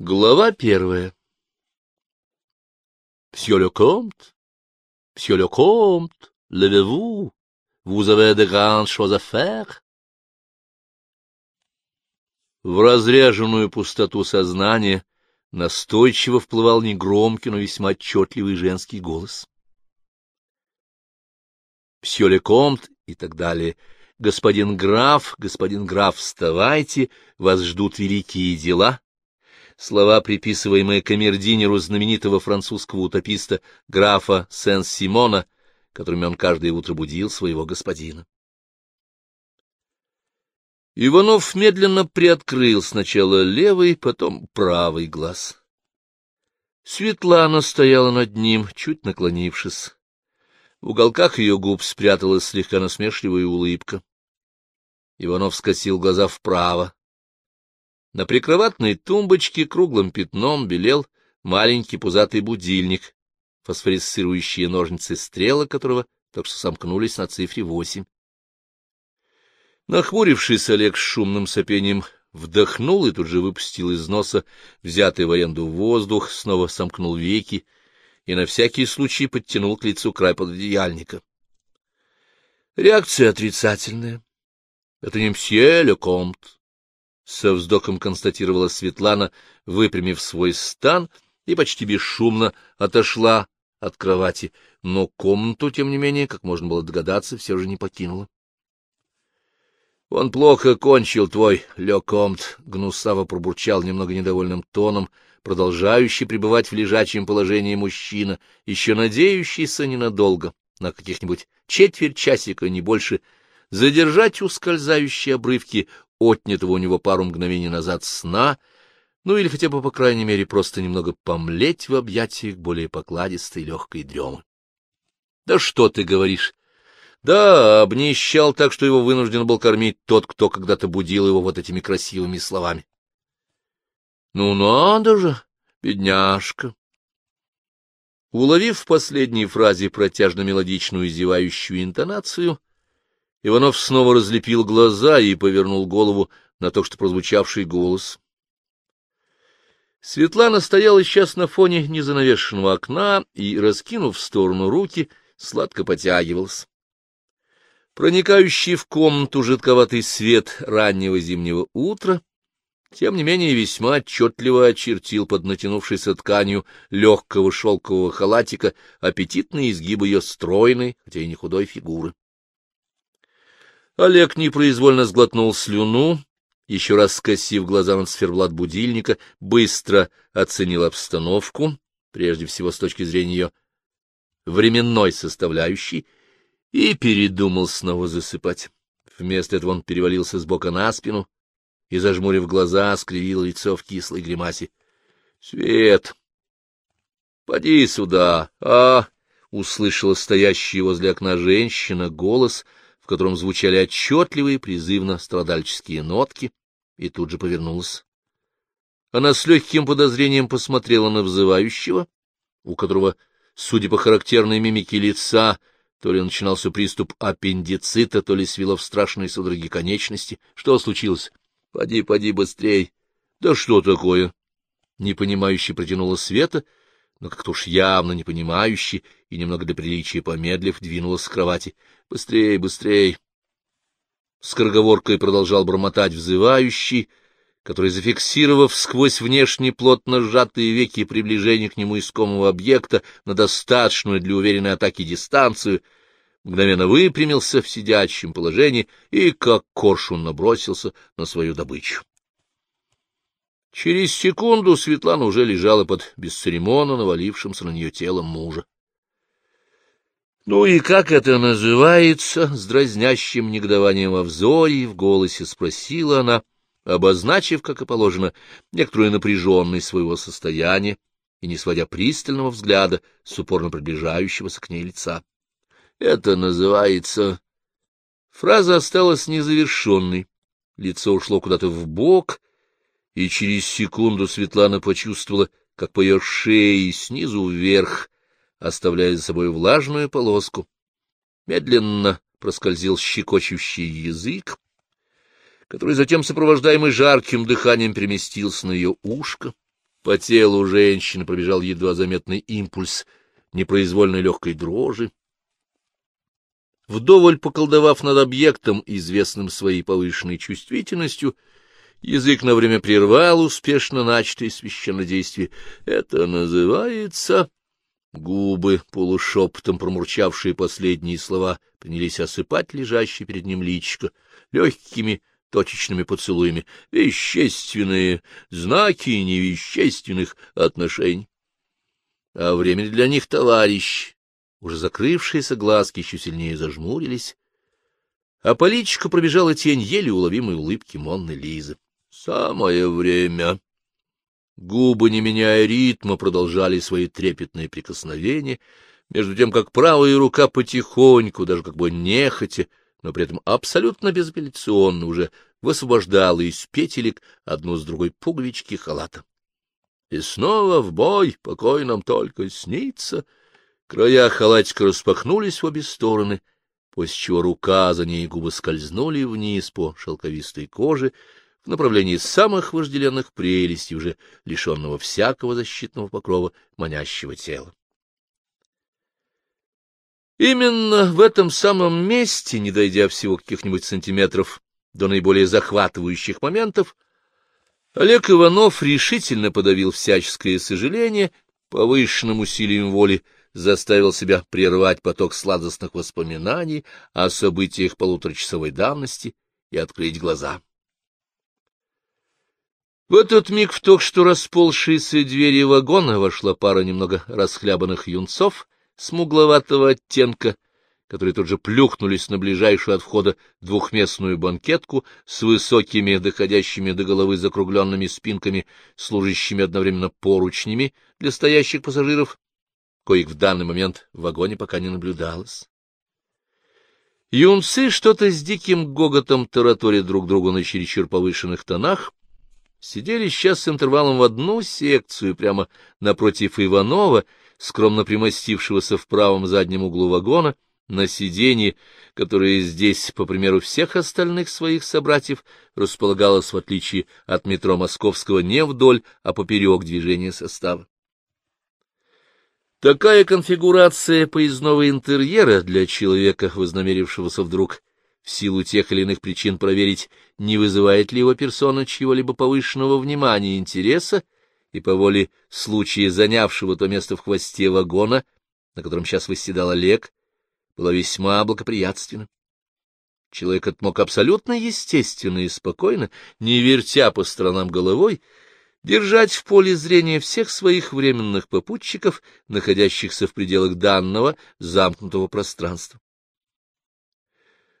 Глава первая. Monsieur le comte, monsieur le comte, levez-vous, vous avez de. В разряженную пустоту сознания настойчиво вплывал негромкий, но весьма отчетливый женский голос. Monsieur le comte и так далее. Господин граф, господин граф, вставайте, вас ждут великие дела слова, приписываемые камердинеру знаменитого французского утописта графа Сен-Симона, которыми он каждое утро будил своего господина. Иванов медленно приоткрыл сначала левый, потом правый глаз. Светлана стояла над ним, чуть наклонившись. В уголках ее губ спряталась слегка насмешливая улыбка. Иванов скосил глаза вправо. На прикроватной тумбочке круглым пятном белел маленький пузатый будильник, фосфорисцирующие ножницы стрелок которого только что сомкнулись на цифре восемь. Нахмурившись, Олег с шумным сопением вдохнул и тут же выпустил из носа взятый в аренду воздух, снова сомкнул веки и на всякий случай подтянул к лицу край пододеяльника. Реакция отрицательная. Это не мсье Лекомт, со вздохом констатировала Светлана, выпрямив свой стан, и почти бесшумно отошла от кровати, но комнату, тем не менее, как можно было догадаться, все же не покинула. — Он плохо кончил, твой Лекомт, — гнусаво пробурчал немного недовольным тоном, продолжающий пребывать в лежачем положении мужчина, еще надеющийся ненадолго, на каких-нибудь четверть часика, не больше, задержать ускользающие обрывки отнятого у него пару мгновений назад сна, ну или хотя бы, по крайней мере, просто немного помлеть в объятиях более покладистой легкой дремы. — Да что ты говоришь? Да, обнищал так, что его вынужден был кормить тот, кто когда-то будил его вот этими красивыми словами. — Ну надо же, бедняжка! Уловив в последней фразе протяжно-мелодичную зевающую интонацию, Иванов снова разлепил глаза и повернул голову на то, что прозвучавший голос. Светлана стояла сейчас на фоне незанавешенного окна и, раскинув в сторону руки, сладко потягивалась. Проникающий в комнату жидковатый свет раннего зимнего утра, тем не менее весьма отчетливо очертил под натянувшейся тканью легкого шелкового халатика аппетитные изгибы ее стройной, хотя и не худой фигуры. Олег непроизвольно сглотнул слюну, еще раз скосив глаза на циферблат будильника, быстро оценил обстановку, прежде всего с точки зрения ее временной составляющей, и передумал снова засыпать. Вместо этого он перевалился с бока на спину и, зажмурив глаза, скривил лицо в кислой гримасе. — Свет! Поди сюда! А! — услышала стоящая возле окна женщина голос — в котором звучали отчетливые, призывно страдальческие нотки, и тут же повернулась. Она с легким подозрением посмотрела на взывающего, у которого, судя по характерной мимике лица, то ли начинался приступ аппендицита, то ли свело в страшные судороги конечности. Что случилось? — Поди, поди быстрей. — Да что такое? Непонимающе протянула Света, но как-то уж явно непонимающе и немного для приличия помедлив, двинулась с кровати. — Быстрей, быстрей! Скороговоркой продолжал бормотать взывающий, который, зафиксировав сквозь внешне плотно сжатые веки приближения к нему искомого объекта на достаточную для уверенной атаки дистанцию, мгновенно выпрямился в сидячем положении и, как коршун, набросился на свою добычу. Через секунду Светлана уже лежала под бесцеремонно навалившимся на нее телом мужа. Ну и как это называется? С дразнящим негодованием во взоре и в голосе спросила она, обозначив, как и положено, некоторую напряженность своего состояния и не сводя пристального взгляда с упорно приближающегося к ней лица. Это называется... Фраза осталась незавершенной. Лицо ушло куда-то в бок, и через секунду Светлана почувствовала, как по ее шее снизу вверх оставляя за собой влажную полоску. Медленно проскользил щекочущий язык, который затем, сопровождаемый жарким дыханием, переместился на ее ушко, По телу женщины пробежал едва заметный импульс непроизвольной легкой дрожи. Вдоволь поколдовав над объектом, известным своей повышенной чувствительностью, язык на время прервал успешно начатое священнодействие. Это называется... Губы, полушепотом промурчавшие последние слова, принялись осыпать лежащее перед ним личико легкими точечными поцелуями, вещественные знаки невещественных отношений. А время для них товарищ. Уже закрывшиеся глазки еще сильнее зажмурились, а по личику пробежала тень еле уловимой улыбки Монны Лизы. Самое время. Губы, не меняя ритма, продолжали свои трепетные прикосновения, между тем, как правая рука потихоньку, даже как бы нехотя, но при этом абсолютно безапелляционно уже высвобождала из петелек одну с другой пуговички халата. И снова в бой, покой нам только снится. Края халатика распахнулись в обе стороны, после чего рука за ней губы скользнули вниз по шелковистой коже в направлении самых вожделенных прелестей, уже лишенного всякого защитного покрова манящего тела. Именно в этом самом месте, не дойдя всего каких-нибудь сантиметров до наиболее захватывающих моментов, Олег Иванов решительно подавил всяческое сожаление, повышенным усилием воли заставил себя прервать поток сладостных воспоминаний о событиях полуторачасовой давности и открыть глаза. В этот миг в только что расползшиеся двери вагона вошла пара немного расхлябанных юнцов смугловатого оттенка, которые тут же плюхнулись на ближайшую от входа двухместную банкетку с высокими, доходящими до головы закругленными спинками, служащими одновременно поручнями для стоящих пассажиров, коих в данный момент в вагоне пока не наблюдалось. Юнцы что-то с диким гоготом тараторят друг другу на чересчур повышенных тонах, сидели сейчас с интервалом в одну секцию прямо напротив Иванова, скромно примостившегося в правом заднем углу вагона, на сиденье, которое здесь, по примеру всех остальных своих собратьев, располагалось, в отличие от метро Московского, не вдоль, а поперек движения состава. Такая конфигурация поездного интерьера для человека, вознамерившегося вдруг в силу тех или иных причин проверить, не вызывает ли его персона чьего-либо повышенного внимания и интереса, и по воле случая занявшего то место в хвосте вагона, на котором сейчас восседал Олег, была весьма благоприятственна. Человек мог абсолютно естественно и спокойно, не вертя по сторонам головой, держать в поле зрения всех своих временных попутчиков, находящихся в пределах данного замкнутого пространства.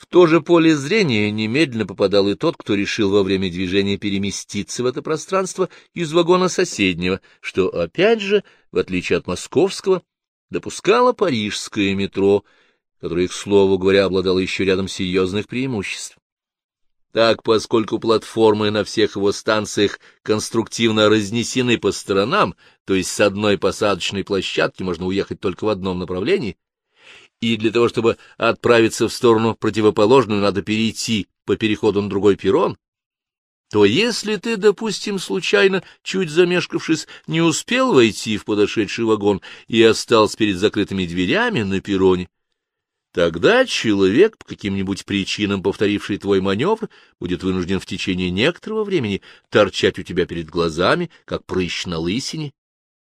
В то же поле зрения немедленно попадал и тот, кто решил во время движения переместиться в это пространство из вагона соседнего, что, опять же, в отличие от московского, допускало парижское метро, которое, к слову говоря, обладало еще рядом серьезных преимуществ. Так, поскольку платформы на всех его станциях конструктивно разнесены по сторонам, то есть с одной посадочной площадки можно уехать только в одном направлении, и для того, чтобы отправиться в сторону противоположную, надо перейти по переходу на другой перрон, то если ты, допустим, случайно, чуть замешкавшись, не успел войти в подошедший вагон и остался перед закрытыми дверями на перроне, тогда человек, по каким-нибудь причинам повторивший твой маневр, будет вынужден в течение некоторого времени торчать у тебя перед глазами, как прыщ на лысине.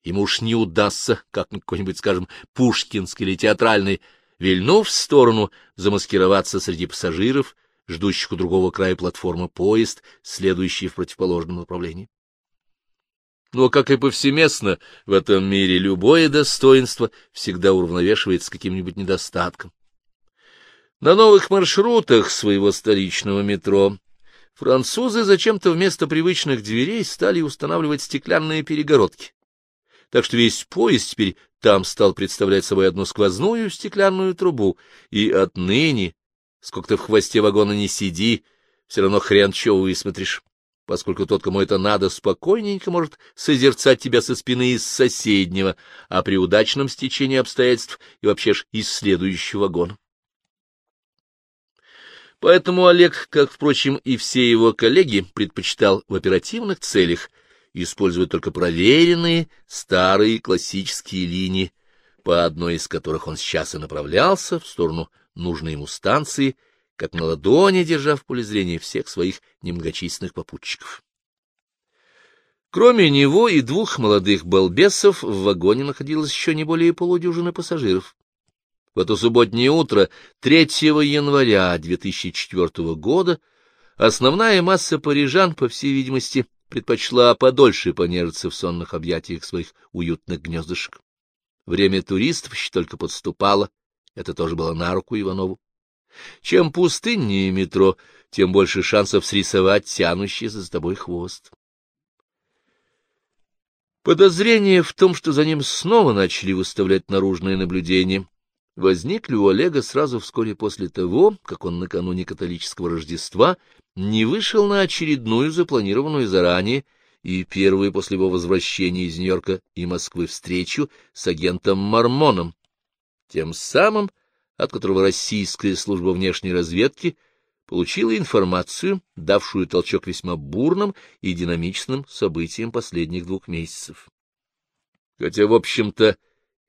Ему уж не удастся, как какой-нибудь, скажем, пушкинский или театральный вильнув в сторону, замаскироваться среди пассажиров, ждущих у другого края платформы поезд, следующий в противоположном направлении. Но, как и повсеместно в этом мире, любое достоинство всегда уравновешивается каким-нибудь недостатком. На новых маршрутах своего столичного метро французы зачем-то вместо привычных дверей стали устанавливать стеклянные перегородки, так что весь поезд теперь там стал представлять собой одну сквозную стеклянную трубу, и отныне, сколько ты в хвосте вагона не сиди, все равно хрен чего высмотришь, поскольку тот, кому это надо, спокойненько может созерцать тебя со спины из соседнего, а при удачном стечении обстоятельств и вообще ж из следующего вагона. Поэтому Олег, как, впрочем, и все его коллеги, предпочитал в оперативных целях использовать только проверенные старые классические линии, по одной из которых он сейчас и направлялся в сторону нужной ему станции, как на ладони держа в поле зрения всех своих немногочисленных попутчиков. Кроме него и двух молодых балбесов в вагоне находилось еще не более полудюжины пассажиров. В это субботнее утро 3 января 2004 года основная масса парижан, по всей видимости, предпочла подольше понежиться в сонных объятиях своих уютных гнездышек. Время туристов еще только подступало, это тоже было на руку Иванову. Чем пустыннее метро, тем больше шансов срисовать тянущийся за тобой хвост. Подозрение в том, что за ним снова начали выставлять наружное наблюдение, возникли у Олега сразу вскоре после того, как он накануне католического Рождества не вышел на очередную запланированную заранее и первую после его возвращения из Нью-Йорка и Москвы встречу с агентом Мормоном, тем самым, от которого российская служба внешней разведки получила информацию, давшую толчок весьма бурным и динамичным событиям последних двух месяцев. Хотя, в общем-то,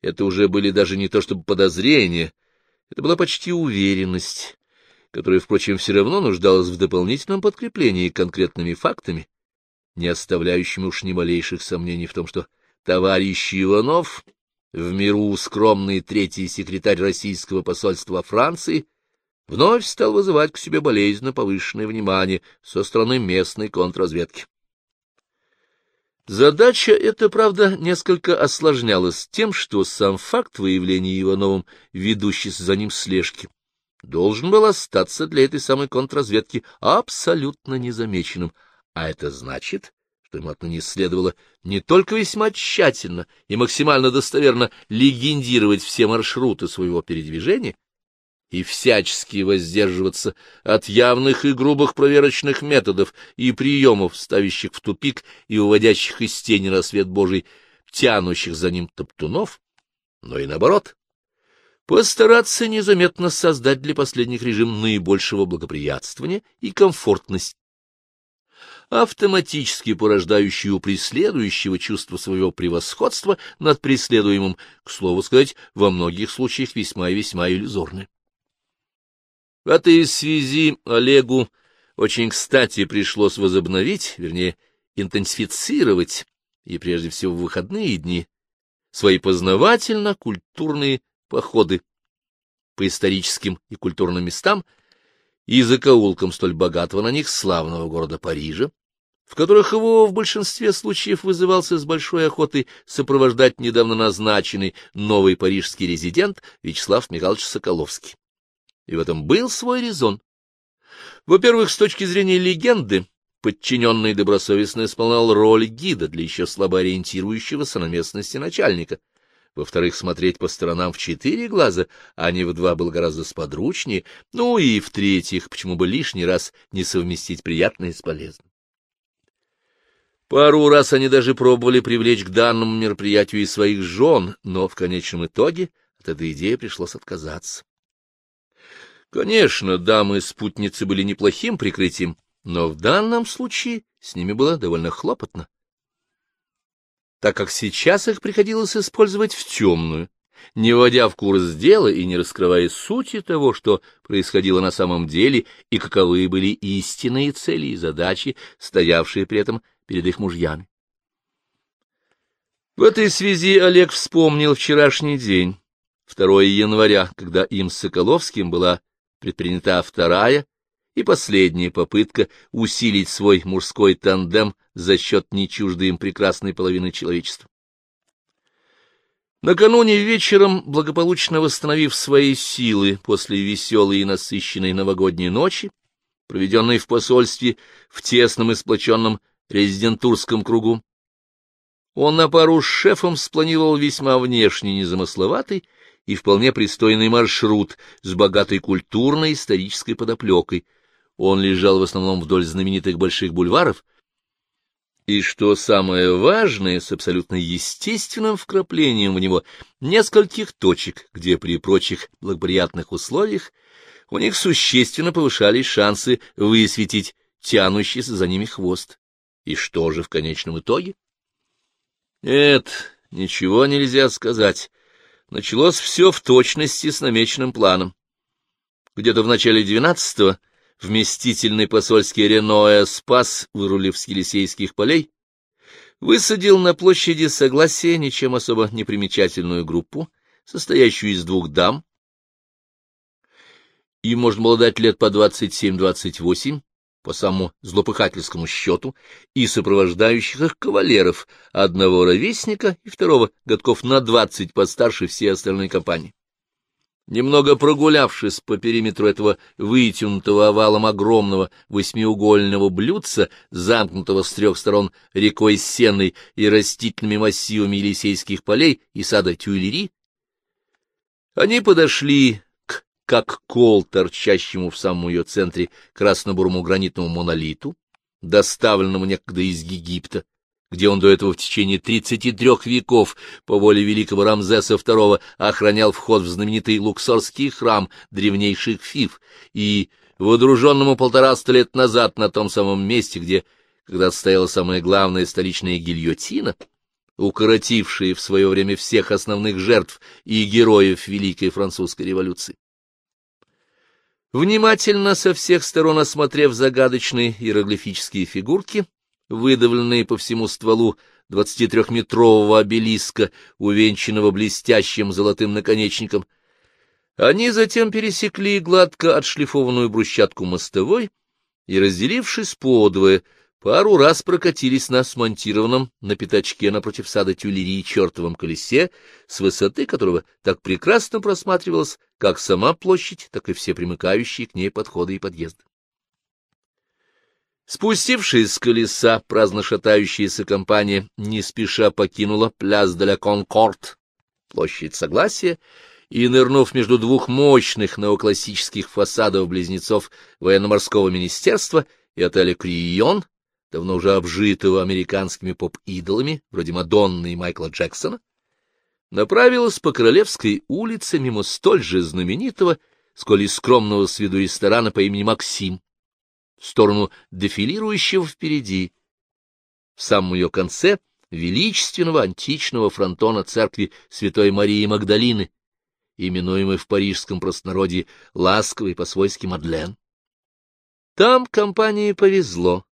это уже были даже не то чтобы подозрения, это была почти уверенность, которая, впрочем, все равно нуждалась в дополнительном подкреплении конкретными фактами, не оставляющими уж ни малейших сомнений в том, что товарищ Иванов, в миру скромный третий секретарь российского посольства Франции, вновь стал вызывать к себе болезненно повышенное внимание со стороны местной контрразведки. Задача эта, правда, несколько осложнялась тем, что сам факт выявления Ивановым, ведущийся за ним слежки, должен был остаться для этой самой контрразведки абсолютно незамеченным, а это значит, что ему отныне следовало не только весьма тщательно и максимально достоверно легендировать все маршруты своего передвижения, и всячески воздерживаться от явных и грубых проверочных методов и приемов, ставящих в тупик и уводящих из тени на свет Божий, тянущих за ним топтунов, но и наоборот, постараться незаметно создать для последних режим наибольшего благоприятствования и комфортности, автоматически порождающий у преследующего чувство своего превосходства над преследуемым, к слову сказать, во многих случаях весьма и весьма иллюзорное. В этой связи Олегу очень кстати пришлось возобновить, вернее, интенсифицировать, и прежде всего в выходные дни, свои познавательно-культурные походы по историческим и культурным местам и закоулкам столь богатого на них славного города Парижа, в которых его в большинстве случаев вызывался с большой охотой сопровождать недавно назначенный новый парижский резидент Вячеслав Михайлович Соколовский и в этом был свой резон. Во-первых, с точки зрения легенды, подчиненный добросовестно исполнял роль гида для еще слабо ориентирующегося на местности начальника. Во-вторых, смотреть по сторонам в четыре глаза, а не в два, было гораздо сподручнее. Ну и в-третьих, почему бы лишний раз не совместить приятное с полезным. Пару раз они даже пробовали привлечь к данному мероприятию и своих жен, но в конечном итоге от этой идеи пришлось отказаться. Конечно, дамы-спутницы были неплохим прикрытием, но в данном случае с ними было довольно хлопотно, так как сейчас их приходилось использовать в темную, не вводя в курс дела и не раскрывая сути того, что происходило на самом деле и каковы были истинные цели и задачи, стоявшие при этом перед их мужьями. В этой связи Олег вспомнил вчерашний день, 2 января, когда им с Соколовским была предпринята вторая и последняя попытка усилить свой мужской тандем за счет нечуждой им прекрасной половины человечества. Накануне вечером, благополучно восстановив свои силы после веселой и насыщенной новогодней ночи, проведенной в посольстве в тесном и сплоченном резидентурском кругу, он на пару с шефом спланировал весьма внешне незамысловатый и вполне пристойный маршрут с богатой культурной исторической подоплекой. Он лежал в основном вдоль знаменитых больших бульваров, и, что самое важное, с абсолютно естественным вкраплением в него нескольких точек, где при прочих благоприятных условиях у них существенно повышались шансы высветить тянущийся за ними хвост И что же в конечном итоге? Нет, ничего нельзя сказать. Началось все в точности с намеченным планом. Где-то в начале двенадцатого вместительный посольский Реноэ спас, вырулив с Елисейских полей, высадил на площади Согласия ничем особо непримечательную группу, состоящую из двух дам, и можно было дать лет по двадцать семь-двадцать восемь, по самому злопыхательскому счету, и сопровождающих их кавалеров, одного ровесника и второго, годков на двадцать постарше всей остальной компании. Немного прогулявшись по периметру этого вытянутого овалом огромного восьмиугольного блюдца, замкнутого с трех сторон рекой Сенной и растительными массивами Елисейских полей и сада Тюильри, они подошли как кол, торчащему в самом ее центре красно-бурому гранитному монолиту, доставленному некогда из Египта, где он до этого в течение тридцати трех веков по воле великого Рамзеса II охранял вход в знаменитый Луксорский храм древнейших фиф, и водруженному полтораста лет назад на том самом месте, где когда стояла самая главная столичная гильотина, укоротившая в свое время всех основных жертв и героев Великой Французской революции. Внимательно со всех сторон осмотрев загадочные иероглифические фигурки, выдавленные по всему стволу 23-метрового обелиска, увенчанного блестящим золотым наконечником. Они затем пересекли гладко отшлифованную брусчатку мостовой и, разделившись подвое, пару раз прокатились на смонтированном на пятачке напротив сада тюлерии чертовом колесе, с высоты которого так прекрасно просматривалась как сама площадь, так и все примыкающие к ней подходы и подъезды. Спустившись с колеса, праздно шатающаяся компания не спеша покинула пляс де ла Конкорд, площадь Согласия, и, нырнув между двух мощных неоклассических фасадов-близнецов военно-морского министерства и отеля Крион, давно уже обжитого американскими поп-идолами, вроде Мадонны и Майкла Джексона, направилась по Королевской улице мимо столь же знаменитого, сколь и скромного с виду ресторана по имени Максим, в сторону дефилирующего впереди, в самом ее конце величественного античного фронтона церкви Святой Марии Магдалины, именуемой в парижском простонародье ласковой по-свойски Мадлен. Там компании повезло.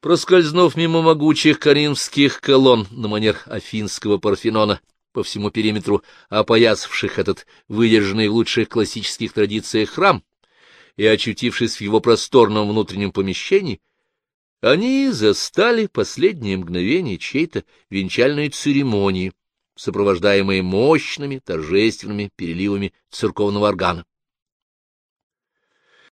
Проскользнув мимо могучих коринфских колонн на манер афинского Парфенона, по всему периметру опоясавших этот выдержанный в лучших классических традициях храм, и, очутившись в его просторном внутреннем помещении, они застали последнее мгновение чьей-то венчальной церемонии, сопровождаемой мощными торжественными переливами церковного органа.